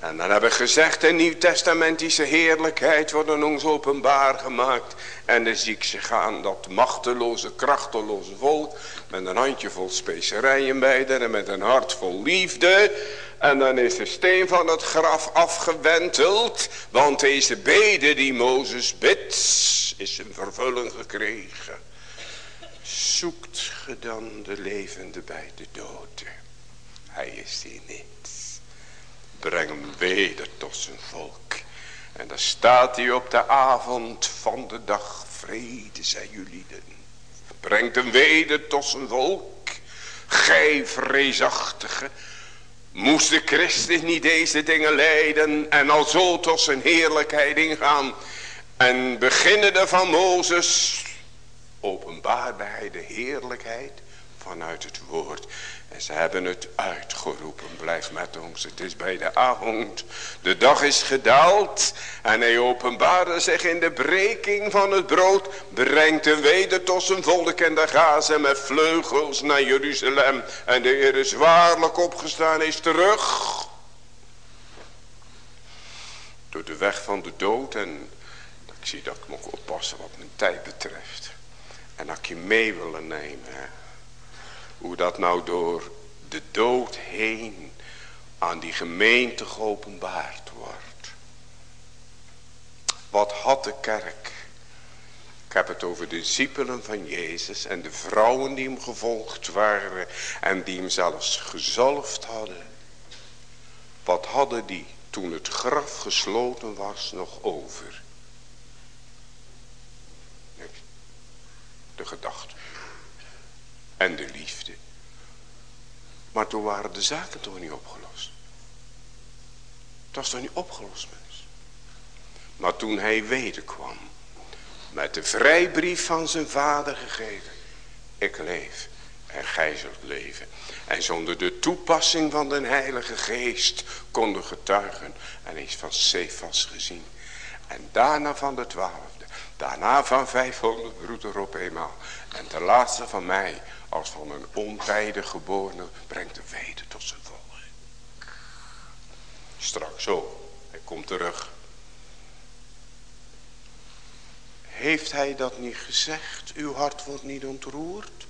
En dan hebben we gezegd, de nieuwtestamentische heerlijkheid wordt aan ons openbaar gemaakt. En dan zie ik gaan, dat machteloze, krachteloze volk, met een handjevol specerijen bij en met een hart vol liefde. En dan is de steen van het graf afgewenteld, want deze bede die Mozes bidt, is een vervulling gekregen. Zoekt ge dan de levende bij de doden. Hij is hier niet breng hem weder tot zijn volk. En dan staat hij op de avond van de dag, vrede zij jullie. Brengt hem weder tot zijn volk. Gij vreesachtige, moest de Christus niet deze dingen leiden en al zo tot zijn heerlijkheid ingaan. En beginnende van Mozes openbaarde hij de heerlijkheid vanuit het woord. En ze hebben het uitgeroepen. Blijf met ons. Het is bij de avond. De dag is gedaald. En hij openbaarde zich in de breking van het brood. Brengt hem weder tot zijn volk. En gaan ze met vleugels naar Jeruzalem. En de Heer is waarlijk opgestaan. Is terug. Door de weg van de dood. En ik zie dat ik moet oppassen wat mijn tijd betreft. En dat ik je mee willen nemen. Hoe dat nou door de dood heen aan die gemeente geopenbaard wordt. Wat had de kerk? Ik heb het over de discipelen van Jezus en de vrouwen die hem gevolgd waren en die hem zelfs gezalfd hadden. Wat hadden die toen het graf gesloten was nog over? De gedachte en de liefde. Maar toen waren de zaken toch niet opgelost. Het was toch niet opgelost mens. Maar toen hij wederkwam. Met de vrijbrief van zijn vader gegeven. Ik leef en gij zult leven. En zonder de toepassing van de heilige geest konden getuigen. En is van Cephas gezien. En daarna van de twaalfde. Daarna van vijfhonderd broeder op eenmaal. En de laatste van mij als van een ontijdig geborene brengt de weder tot zijn volk. Straks zo, hij komt terug. Heeft hij dat niet gezegd? Uw hart wordt niet ontroerd.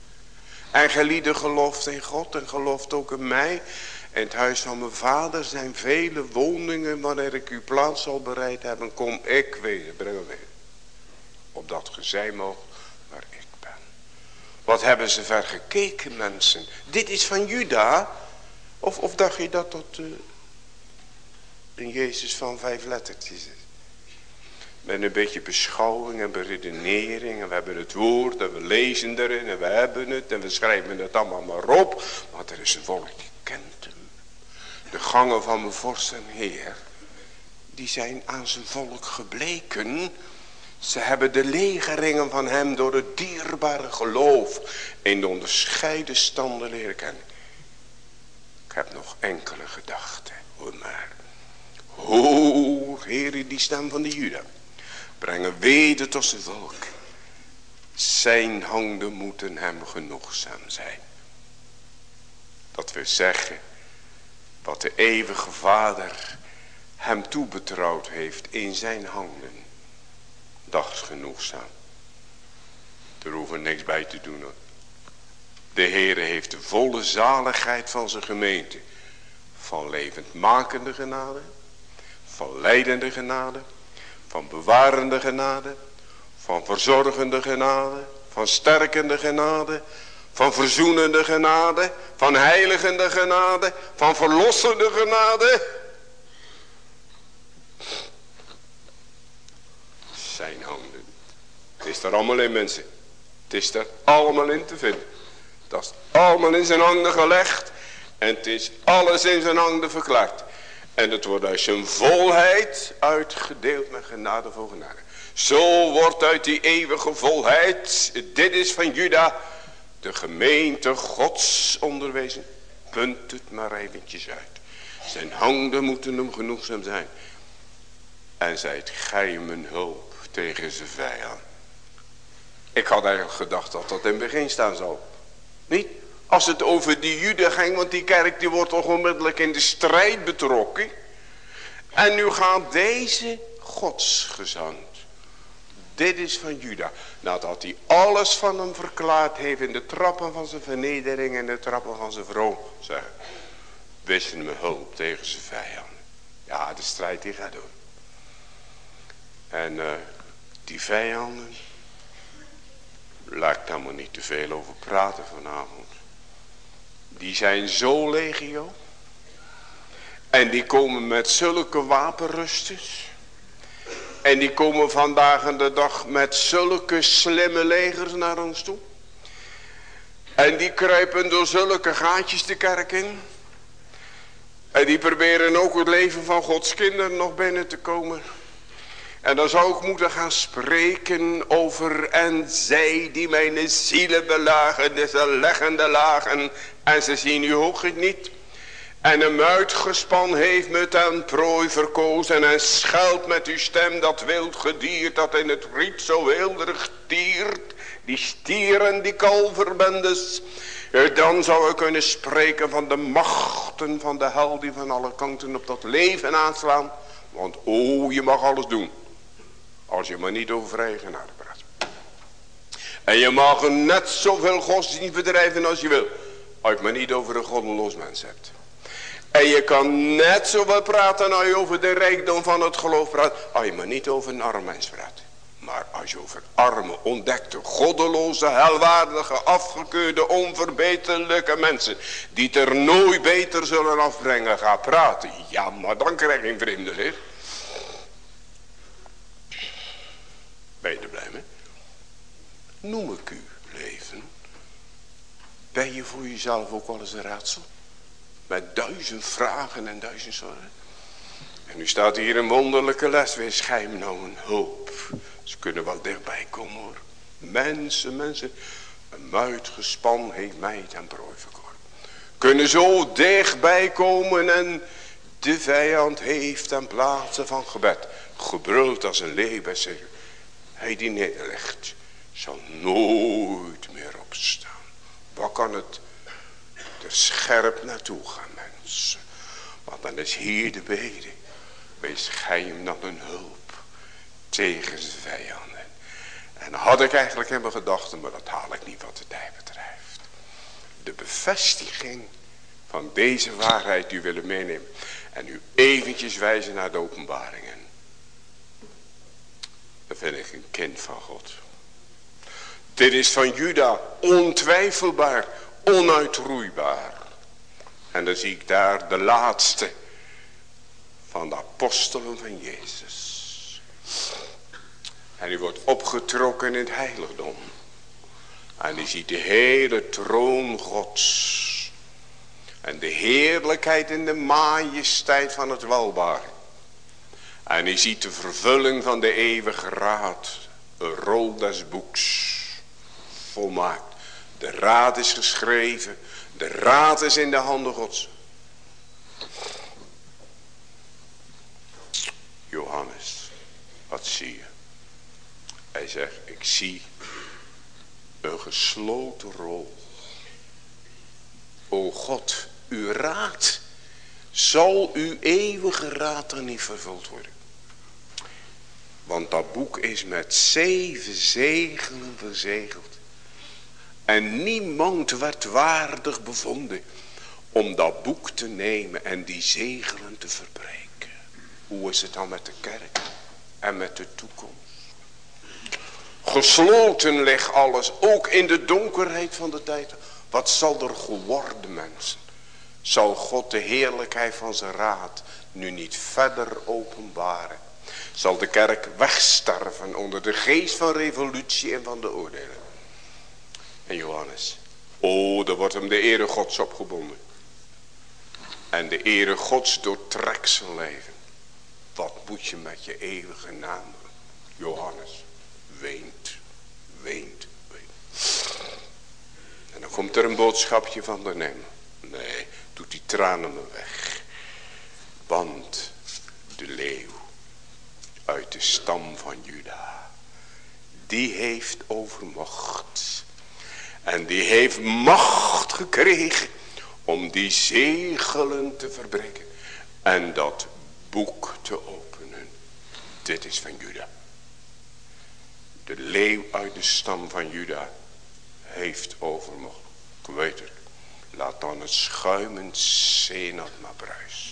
En gelieden gelooft in God en gelooft ook in mij. In het huis van mijn vader zijn vele woningen. Wanneer ik uw plaats zal bereid hebben, kom ik weer, breng weer. Opdat ge zijn moogt wat hebben ze ver gekeken mensen. Dit is van Juda. Of, of dacht je dat dat uh, een Jezus van vijf lettertjes is. Met een beetje beschouwing en beredenering. En we hebben het woord en we lezen erin en we hebben het. En we schrijven het allemaal maar op. Want er is een volk die kent hem. De gangen van mijn vorst en heer. Die zijn aan zijn volk gebleken ze hebben de legeringen van hem door het dierbare geloof in de onderscheiden standen leren kennen. Ik heb nog enkele gedachten. Hoor maar. Hoor, heren, die stem van de Juda. Brengen weder tot zijn volk. Zijn handen moeten hem genoegzaam zijn. Dat we zeggen. Wat de eeuwige vader hem toebetrouwd heeft in zijn handen dags genoegzaam. Er hoeven niks bij te doen. De Heere heeft de volle zaligheid van zijn gemeente. Van levendmakende genade. Van leidende genade. Van bewarende genade. Van verzorgende genade. Van sterkende genade. Van verzoenende genade. Van heiligende genade. Van verlossende genade zijn handen. Het is er allemaal in mensen. Het is er allemaal in te vinden. Dat is allemaal in zijn handen gelegd. En het is alles in zijn handen verklaard. En het wordt uit zijn volheid uitgedeeld met genade voor genade. Zo wordt uit die eeuwige volheid, dit is van Juda, de gemeente gods onderwezen. Punt het maar eventjes uit. Zijn handen moeten hem genoegzaam zijn. En zijt gij mijn hulp tegen zijn vijand. Ik had eigenlijk gedacht dat dat in het begin staan zou. Niet? Als het over die Jude ging, want die kerk die wordt onmiddellijk in de strijd betrokken. En nu gaat deze godsgezant. Dit is van Juda. Nadat hij alles van hem verklaard heeft in de trappen van zijn vernedering en de trappen van zijn vrouw. Zeg, wisten me hulp tegen zijn vijanden. Ja, de strijd die gaat doen. En uh, die vijanden, laat ik daar maar niet te veel over praten vanavond. Die zijn zo legio. En die komen met zulke wapenrusters. En die komen vandaag en de dag met zulke slimme legers naar ons toe. En die kruipen door zulke gaatjes de kerk in. En die proberen ook het leven van Gods kinderen nog binnen te komen. En dan zou ik moeten gaan spreken over en zij die mijn zielen belagen, ze leggen de lagen en ze zien u ook niet. En hem uitgespan heeft met een prooi verkozen en schuilt met uw stem dat wild gediert dat in het riet zo wilderig tiert. Die stieren die kalverbendes. Dan zou ik kunnen spreken van de machten van de hel die van alle kanten op dat leven aanslaan. Want oh, je mag alles doen. Als je maar niet over vrije genade praat. En je mag net zoveel godsdienst bedrijven als je wil. Als je maar niet over een goddeloos mens hebt. En je kan net zoveel praten als je over de rijkdom van het geloof praat. Als je maar niet over een arm mens praat. Maar als je over arme, ontdekte, goddeloze, helwaardige, afgekeurde, onverbeterlijke mensen. Die het er nooit beter zullen afbrengen gaat praten. Ja, maar dan krijg je een vreemde heer. Ben je er blij mee? Noem ik u leven. Ben je voor jezelf ook wel eens een raadsel? Met duizend vragen en duizend zorgen. En nu staat hier een wonderlijke les. Weer schijm nou een hoop. Ze kunnen wel dichtbij komen hoor. Mensen, mensen. Een muitgespan heeft mij ten prooi verkoren. Kunnen zo dichtbij komen en de vijand heeft ten plaatse van gebed. Gebruld als een leeuw. Hij die nederlegt zal nooit meer opstaan. Wat kan het er scherp naartoe gaan mensen. Want dan is hier de bede. Wees gij hem dan een hulp tegen zijn vijanden. En had ik eigenlijk in mijn gedachten, maar dat haal ik niet wat de tijd betreft. De bevestiging van deze waarheid die willen meenemen. En u eventjes wijzen naar de openbaringen. Vind ik een kind van God. Dit is van Juda ontwijfelbaar, onuitroeibaar. En dan zie ik daar de laatste van de apostelen van Jezus. En die wordt opgetrokken in het heiligdom. En die ziet de hele troon gods. En de heerlijkheid en de majesteit van het welbaar. En hij ziet de vervulling van de eeuwige raad. Een rol des boeks. Volmaakt. De raad is geschreven. De raad is in de handen gods. Johannes, wat zie je? Hij zegt, ik zie een gesloten rol. O God, uw raad, zal uw eeuwige raad dan niet vervuld worden? Want dat boek is met zeven zegelen verzegeld. En niemand werd waardig bevonden om dat boek te nemen en die zegelen te verbreken. Hoe is het dan met de kerk en met de toekomst? Gesloten ligt alles, ook in de donkerheid van de tijd. Wat zal er geworden mensen? Zal God de heerlijkheid van zijn raad nu niet verder openbaren? Zal de kerk wegsterven onder de geest van revolutie en van de oordelen? en Johannes. Oh, daar wordt hem de ere gods opgebonden. En de ere gods doortrekt zijn leven. Wat moet je met je eeuwige naam Johannes weent, weent, weent. En dan komt er een boodschapje van de neem. Nee, doet die tranen me weg. Want de leeuw uit de stam van Juda, die heeft overmacht en die heeft macht gekregen om die zegelen te verbreken. En dat boek te openen. Dit is van Juda. De leeuw uit de stam van Juda heeft overmocht. Ik weet het. Laat dan het schuimend zenat maar bruis.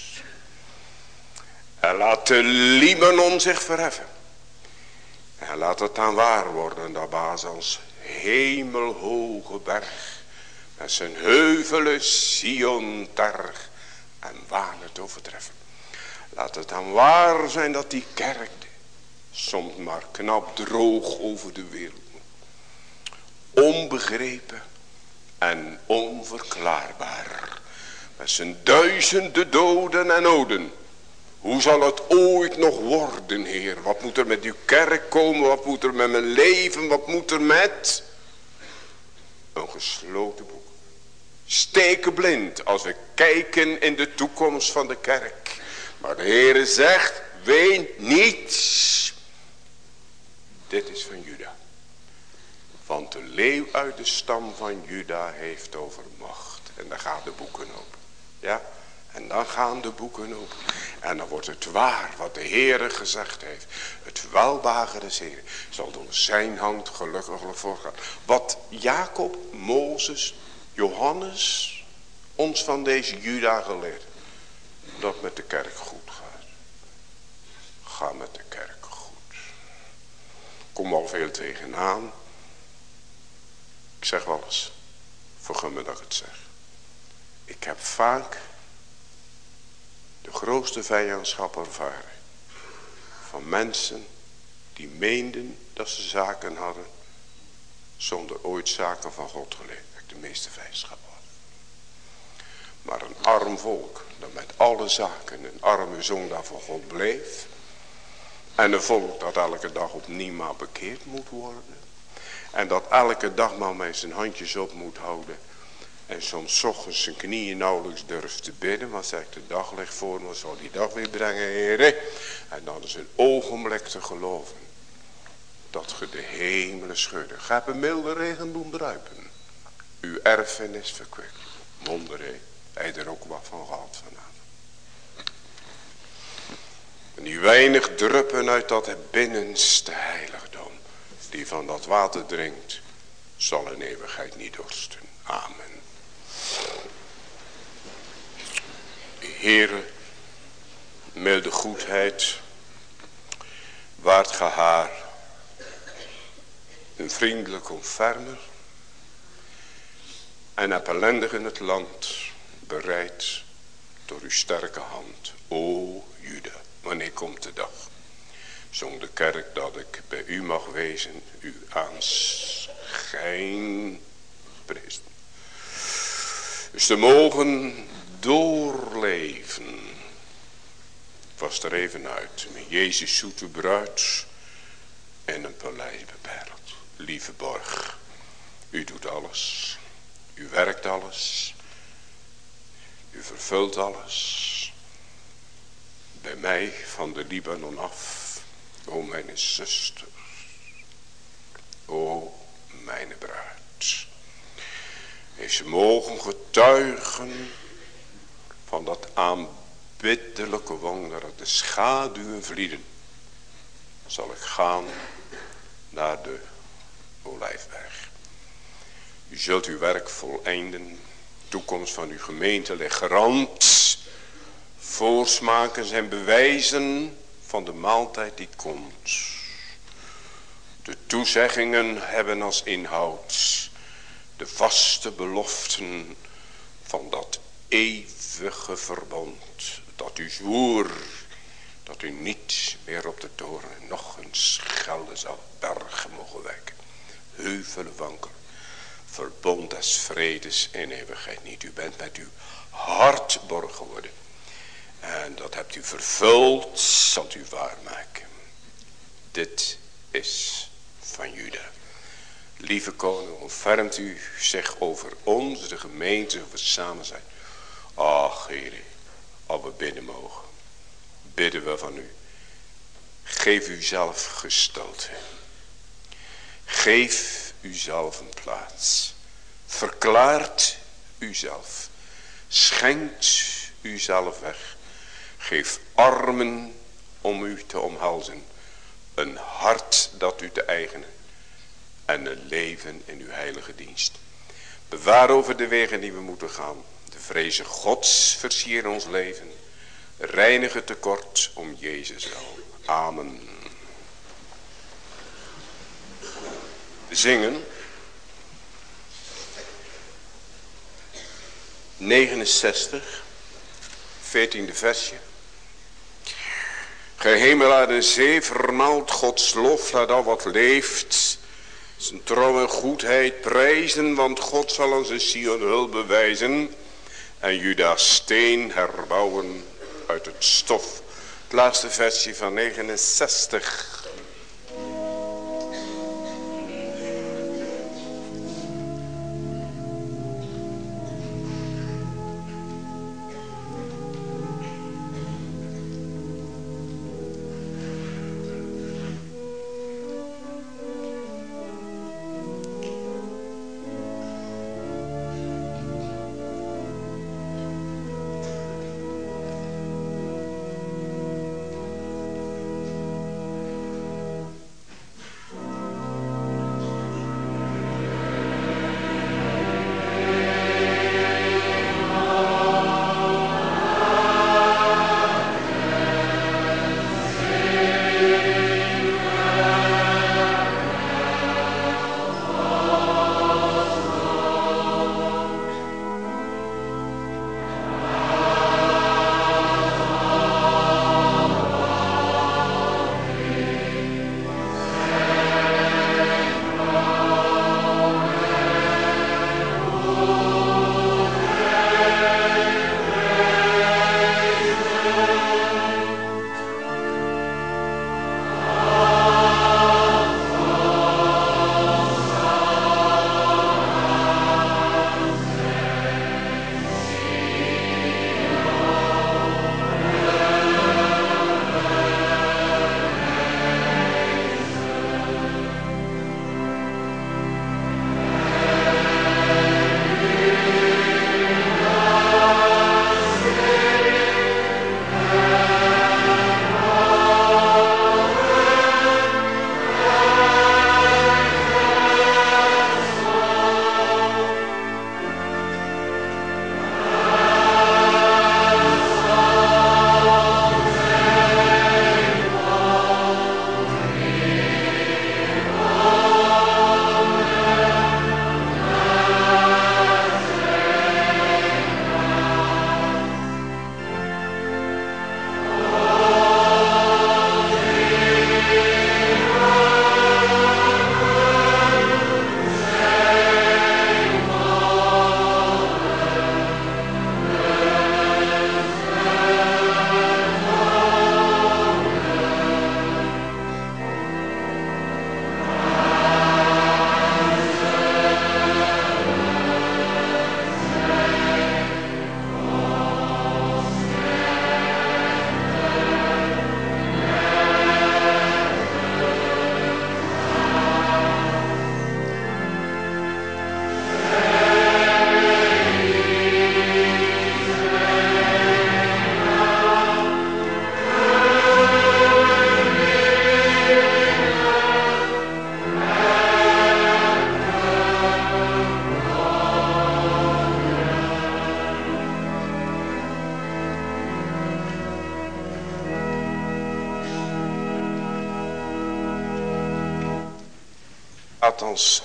En laat de Libanon zich verheffen. En laat het dan waar worden dat Bazans hemelhoge berg. Met zijn heuvelen Sion terg en waan het overtreffen. Laat het dan waar zijn dat die kerk soms maar knap droog over de wereld Onbegrepen en onverklaarbaar. Met zijn duizenden doden en oden. Hoe zal het ooit nog worden, Heer? Wat moet er met uw kerk komen? Wat moet er met mijn leven? Wat moet er met... Een gesloten boek. Steken blind als we kijken in de toekomst van de kerk. Maar de Heer zegt, weet niets. Dit is van Juda. Want de leeuw uit de stam van Juda heeft overmacht. En dan gaan de boeken open. Ja? En dan gaan de boeken open. En dan wordt het waar wat de Heere gezegd heeft. Het welbagere des zal door zijn hand gelukkig voorgaan. Wat Jacob, Mozes, Johannes ons van deze Juda geleerd. Dat met de kerk goed gaat. Ga met de kerk goed. Kom al veel tegenaan. Ik zeg wel eens. Vergun me dat ik het zeg. Ik heb vaak de grootste vijandschap ervaren. Van mensen die meenden dat ze zaken hadden. Zonder ooit zaken van God geleerd. De meeste vijandschap had. Maar een arm volk dat met alle zaken een arme zondaar van God bleef. En een volk dat elke dag opnieuw maar bekeerd moet worden. En dat elke dag maar met zijn handjes op moet houden. En soms ochtends zijn knieën nauwelijks durft te bidden. Maar zegt de dag ligt voor me, zal die dag weer brengen, heren. En dan is een ogenblik te geloven. Dat ge de hemelen schudden. Ga een milde regen doen druipen. Uw erfenis verkwikt. Wonder, hij er ook wat van gehad vanavond. En die weinig druppen uit dat binnenste heiligdom. Die van dat water drinkt. Zal in eeuwigheid niet dorsten. Amen. Heere, milde goedheid, waard gehaar, een vriendelijk ontfermer en heb ellendig in het land bereid door uw sterke hand. O Juda, wanneer komt de dag? Zong de kerk dat ik bij u mag wezen, u aanschijn prezen. Dus te mogen doorleven. Was er even uit. Met Jezus zoete bruid en een paleis beperkt. Lieve borg, u doet alles. U werkt alles. U vervult alles. Bij mij van de Libanon af. O mijn zuster. O mijn bruid. Heeft ze mogen getuigen van dat aanbiddelijke wonder. De schaduwen vlieden. Zal ik gaan naar de olijfberg. U zult uw werk voleinden. Toekomst van uw gemeente ligt gerand. Voorsmaken zijn bewijzen van de maaltijd die komt. De toezeggingen hebben als inhoud de vaste beloften van dat eeuwige verbond. Dat u zwoer dat u niet meer op de toren nog een schelde zal bergen mogen wijken. Heuvelen wankel verbond des vredes in eeuwigheid niet. U bent met uw hart borg geworden. En dat hebt u vervuld, zal u waarmaken. Dit is van Juda. Lieve koning, ontfermt u zich over ons, de gemeente, we samen zijn. Ach, heren, als we bidden mogen, bidden we van u. Geef u zelf gestalte. Geef uzelf een plaats. Verklaart uzelf. Schenkt uzelf weg. Geef armen om u te omhelzen. Een hart dat u te eigenen. En een leven in uw heilige dienst. Bewaar over de wegen die we moeten gaan. De vrezen gods versier ons leven. Reinig tekort om Jezus wel. Amen. Zingen. 69. 14e versje. Gehemel uit de zee vermaalt Gods lof, laat al wat leeft. Zijn trouw en goedheid prijzen, want God zal aan zijn Sion hulp bewijzen. En Judas steen herbouwen uit het stof. Het laatste versje van 69.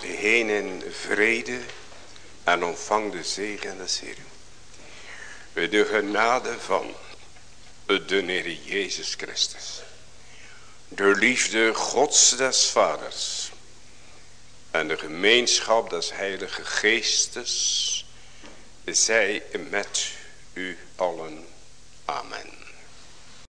Heen in vrede en ontvang de zegen des Heeren. Bij de genade van de Heer Jezus Christus. De liefde Gods des Vaders. En de gemeenschap des Heilige Geestes. Zij met.